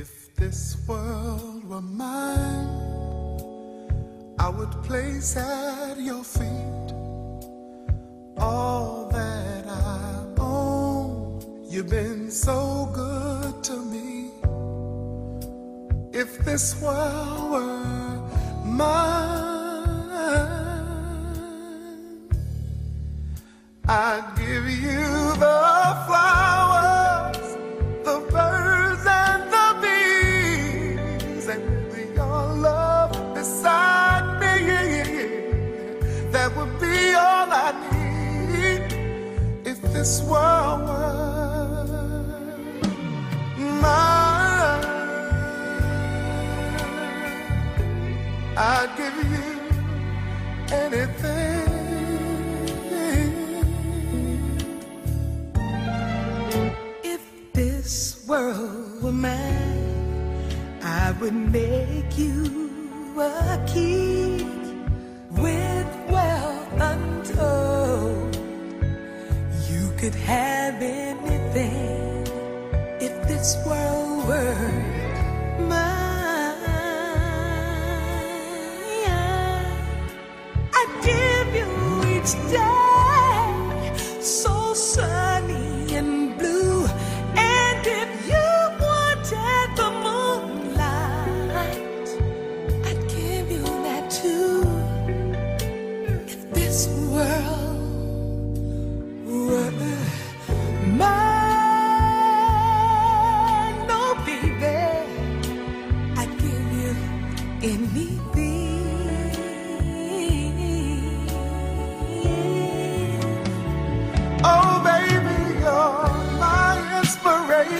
If this world were mine, I would place at your feet all that I own. You've been so good to me. If this world were mine, I'd give you with your love beside me, that would be all I need. If this world were mine, I'd give you anything. If this world would make you a king with wealth untold. You could have anything if this world were mine.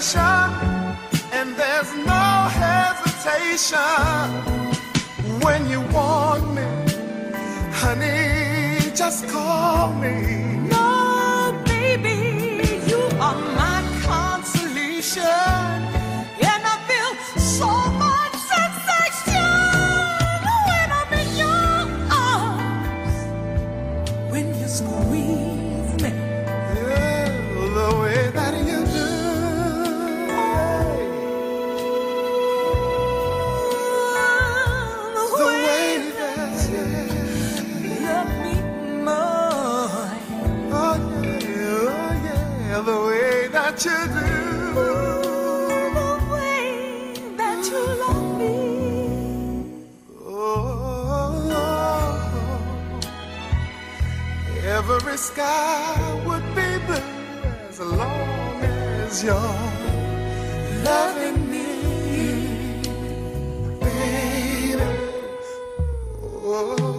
And there's no hesitation when you want me, honey. Just call me. No, baby, you are my consolation, that you do. The way that you love me. Oh, every sky would be blue as long as you're loving me, baby. Oh,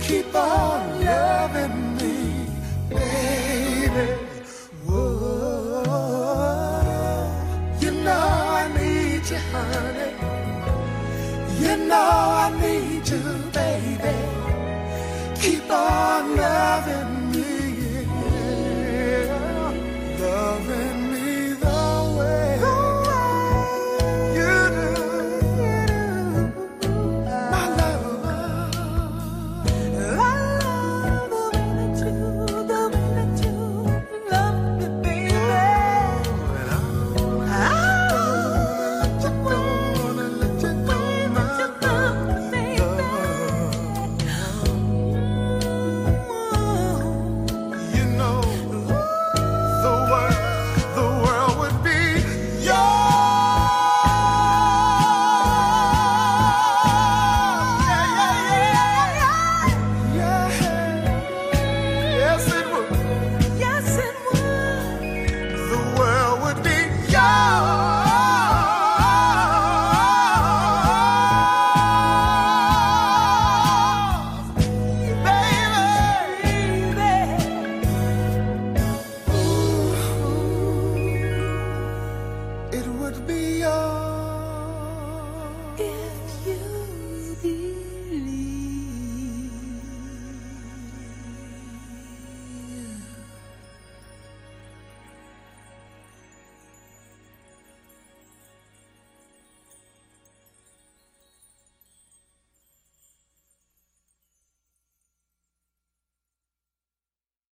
Keep on loving me, baby. You know I need you, honey. You know I need you, baby. Keep on loving